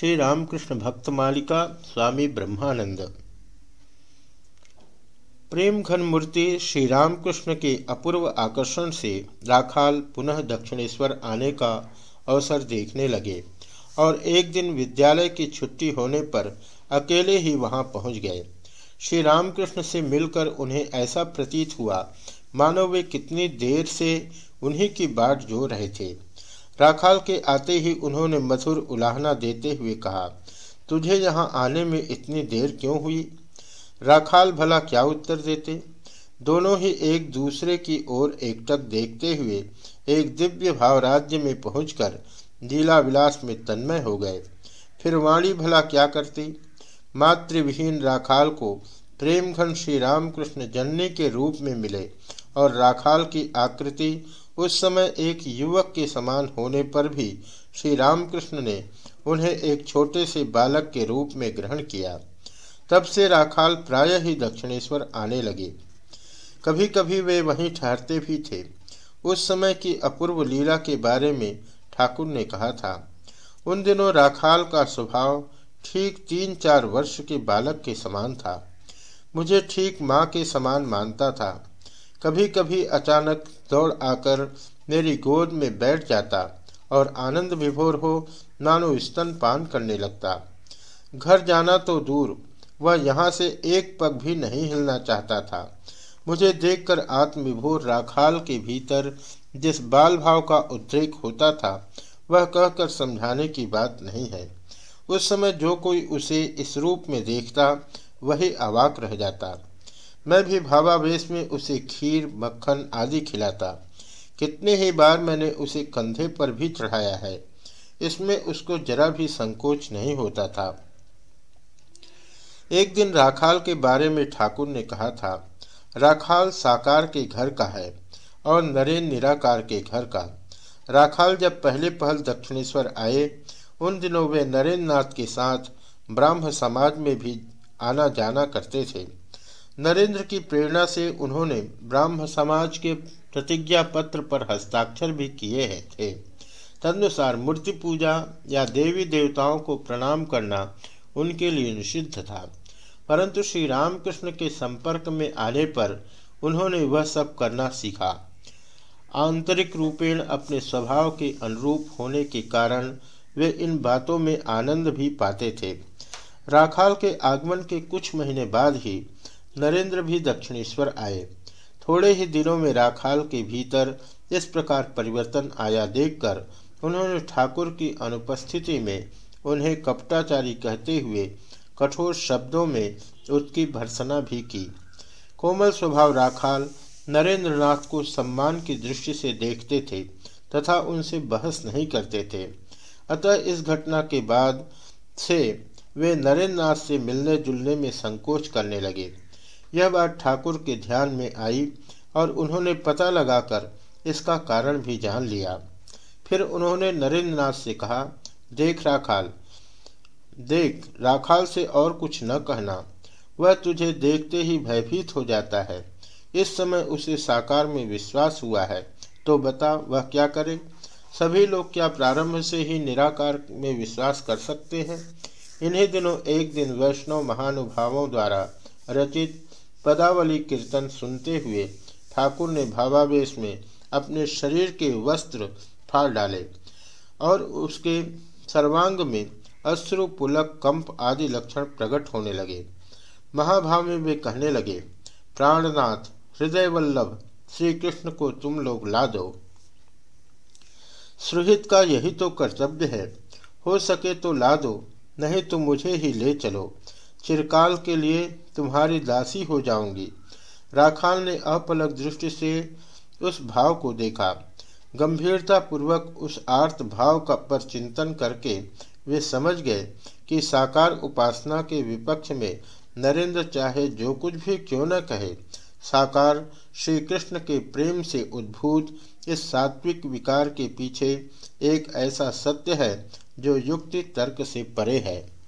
श्री रामकृष्ण भक्त मालिका स्वामी ब्रह्मानंद। प्रेम घन मूर्ति श्री रामकृष्ण के अपूर्व आकर्षण से राखाल पुनः दक्षिणेश्वर आने का अवसर देखने लगे और एक दिन विद्यालय की छुट्टी होने पर अकेले ही वहाँ पहुँच गए। श्री रामकृष्ण से मिलकर उन्हें ऐसा प्रतीत हुआ, मानो वे कितनी देर से उन्हीं की बाट जो रहे थे। राखाल के आते ही उन्होंने मधुर उलाहना देते हुए कहा, तुझे यहाँ आने में इतनी देर क्यों हुई? राखाल भला क्या उत्तर देते? दोनों ही एक दूसरे की ओर एकटक देखते हुए एक दिव्य भाव राज्य में पहुंचकर लीला विलास में तन्मय हो गए। फिर वाणी भला क्या करती? मातृविहीन राखाल को प्रेम घन श्री रामकृष्ण जननी के रूप में मिले। और राखाल की आकृति उस समय एक युवक के समान होने पर भी श्री रामकृष्ण ने उन्हें एक छोटे से बालक के रूप में ग्रहण किया। तब से राखाल प्राय ही दक्षिणेश्वर आने लगे। कभी कभी वे वहीं ठहरते भी थे। उस समय की अपूर्व लीला के बारे में ठाकुर ने कहा था, उन दिनों राखाल का स्वभाव ठीक तीन चार वर्ष के बालक के समान था। मुझे ठीक माँ के समान मानता था। कभी कभी अचानक दौड़ आकर मेरी गोद में बैठ जाता और आनंद विभोर हो नानो स्तन पान करने लगता। घर जाना तो दूर, वह यहाँ से एक पग भी नहीं हिलना चाहता था। मुझे देखकर आत्मविभोर राखाल के भीतर जिस बाल भाव का उद्रेक होता था, वह कहकर समझाने की बात नहीं है। उस समय जो कोई उसे इस रूप में देखता, वही अवाक रह जाता। मैं भी भावावेश में उसे खीर, मक्खन आदि खिलाता। कितने ही बार मैंने उसे कंधे पर भी चढ़ाया है, इसमें उसको जरा भी संकोच नहीं होता था। एक दिन राखाल के बारे में ठाकुर ने कहा था, राखाल साकार के घर का है और नरेन निराकार के घर का। राखाल जब पहले पहल दक्षिणेश्वर आए, उन दिनों वे नरेंद्र नाथ के साथ ब्राह्म समाज में भी आना जाना करते थे। नरेंद्र की प्रेरणा से उन्होंने ब्राह्म समाज के प्रतिज्ञा पत्र पर हस्ताक्षर भी किए हैं, थे। तदनुसार मूर्ति पूजा या देवी देवताओं को प्रणाम करना उनके लिए निषिद्ध था। परंतु श्री रामकृष्ण के संपर्क में आने पर उन्होंने वह सब करना सीखा। आंतरिक रूपेण अपने स्वभाव के अनुरूप होने के कारण वे इन बातों में आनंद भी पाते थे। राखाल के आगमन के कुछ महीने बाद ही नरेंद्र भी दक्षिणेश्वर आए। थोड़े ही दिनों में राखाल के भीतर इस प्रकार परिवर्तन आया देखकर उन्होंने ठाकुर की अनुपस्थिति में उन्हें कपटाचारी कहते हुए कठोर शब्दों में उसकी भर्सना भी की। कोमल स्वभाव राखाल नरेंद्र नाथ को सम्मान की दृष्टि से देखते थे तथा उनसे बहस नहीं करते थे। अतः इस घटना के बाद से वे नरेंद्र नाथ से मिलने जुलने में संकोच करने लगे। यह बात ठाकुर के ध्यान में आई और उन्होंने पता लगाकर इसका कारण भी जान लिया। फिर उन्होंने नरेंद्र नाथ से कहा, देख राखाल देख, राखाल से और कुछ न कहना। वह तुझे देखते ही भयभीत हो जाता है। इस समय उसे साकार में विश्वास हुआ है। तो बता, वह क्या करे? सभी लोग क्या प्रारंभ से ही निराकार में विश्वास कर सकते हैं? इन्हीं दिनों एक दिन वैष्णव महानुभावों द्वारा रचित पदावली कीर्तन सुनते हुए ठाकुर ने भावावेश में अपने शरीर के वस्त्र फाड़ डाले और उसके सर्वांग में अश्रु, पुलक, कंप आदि लक्षण प्रकट होने लगे। महाभाव में वे कहने लगे, प्राणनाथ हृदय वल्लभ श्री कृष्ण को तुम लोग ला दो। सुहित का यही तो कर्तव्य है। हो सके तो ला दो, नहीं तो मुझे ही ले चलो। चिरकाल के लिए तुम्हारी दासी हो जाऊँगी। राखाल ने अपलक दृष्टि से उस भाव को देखा। गंभीरता पूर्वक उस आर्त भाव का पर चिंतन करके वे समझ गए कि साकार उपासना के विपक्ष में नरेंद्र चाहे जो कुछ भी क्यों न कहे, साकार श्री कृष्ण के प्रेम से उद्भूत इस सात्विक विकार के पीछे एक ऐसा सत्य है जो युक्ति तर्क से परे है।